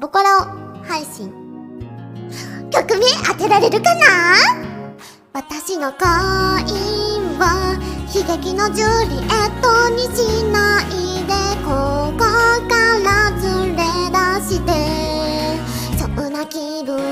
ボカロ配信。曲名当てられるかな？私の恋は悲劇のジュリエットにしないでここからずれ出して。そんな気分よ。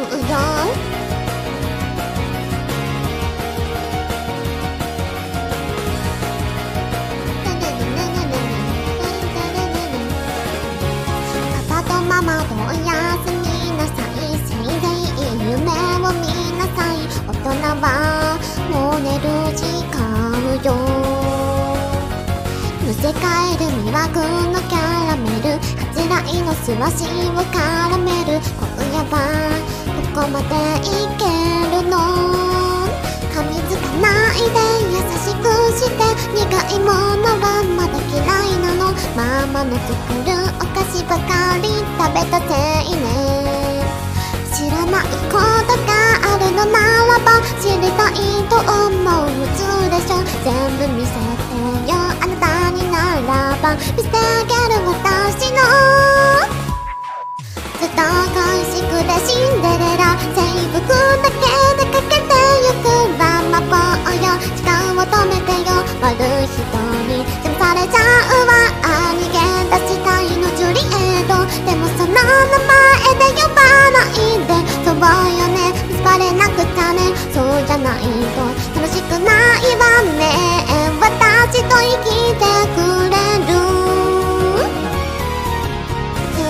むせ返る魅惑のキャラメル。恥じらいの素足を絡める。今夜はどこまでいけるの？噛みつかないで優しくして。苦いものはまだ嫌いなの？ママの作るお菓子ばかり食べたせいね。知らないことがあるのならば知りたいと思う普通でしょ。ば見せてあげる私のずっと恋しくてシンデレラ制服だけでかけてゆくラマボーよ時間を止めてよ悪い人に邪魔されちゃうわあ逃げ出したいのジュリエットでもその名前で呼ばないでそうよね結ばれなくたね。そうじゃないと楽しくないわね。私と生きてくれる。ツ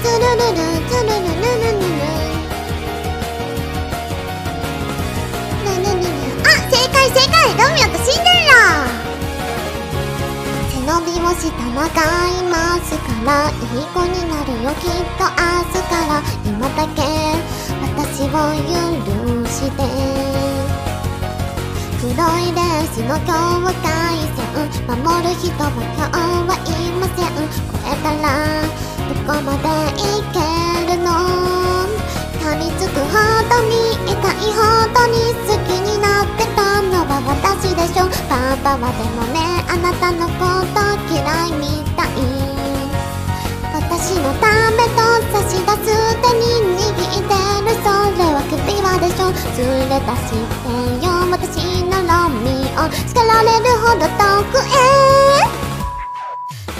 ツルルルツルルルルルルルルルルあ正解正解。ロミオとシンデレラ背伸びをした長いマスから。いい子になるよきっと明日から。今だけ私を許して。黒いレースの境界線守る人は今日はいません。超えたらどこまでいけるの？噛みつくほどに痛いほどに好きになってたのは私でしょ。パパはでもねあなたのこと嫌いみたい。私のためと差し出す手に握ってるそれは首輪でしょ。連れ出してよのロミオ叱られるほど遠くへ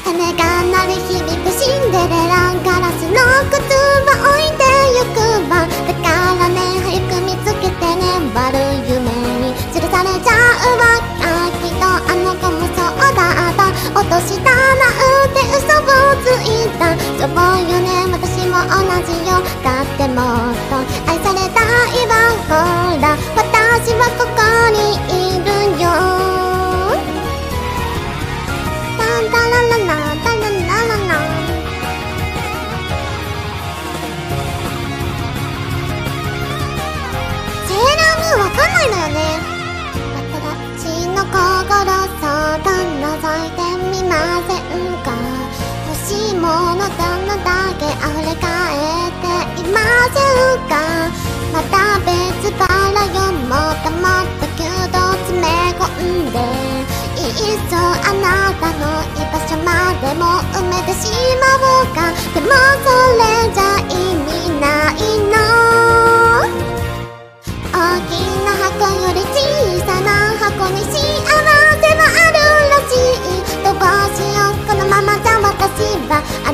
鐘が鳴り響くシンデレラガラスの靴は置いてゆくわだからね早く見つけてね悪い夢に吊るされちゃうわあきっとあの子もそうだった落としたなんて嘘をついた。そうよね私も同じよだってもっと愛されたいわほら私はここにいるないのよね私の心そっと覗いてみませんか？欲しいものどのだけ溢れ返っていませんかまた別腹よもっともっとぎゅっと詰め込んでいっそあなたの居場所までも埋めてしまおうか。でもそれじゃ意味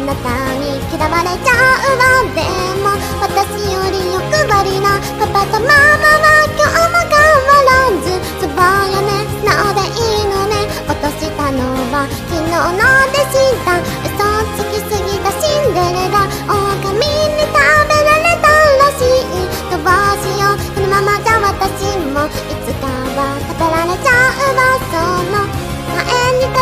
なたに嫌われちゃうわでも私より欲張りなパパとママは今日も変わらずそばよね素直でいいのね落としたのは昨日のでした嘘つきすぎたシンデレラ狼に食べられたらしいどうしようこのままじゃ私もいつかは語られちゃうわその前に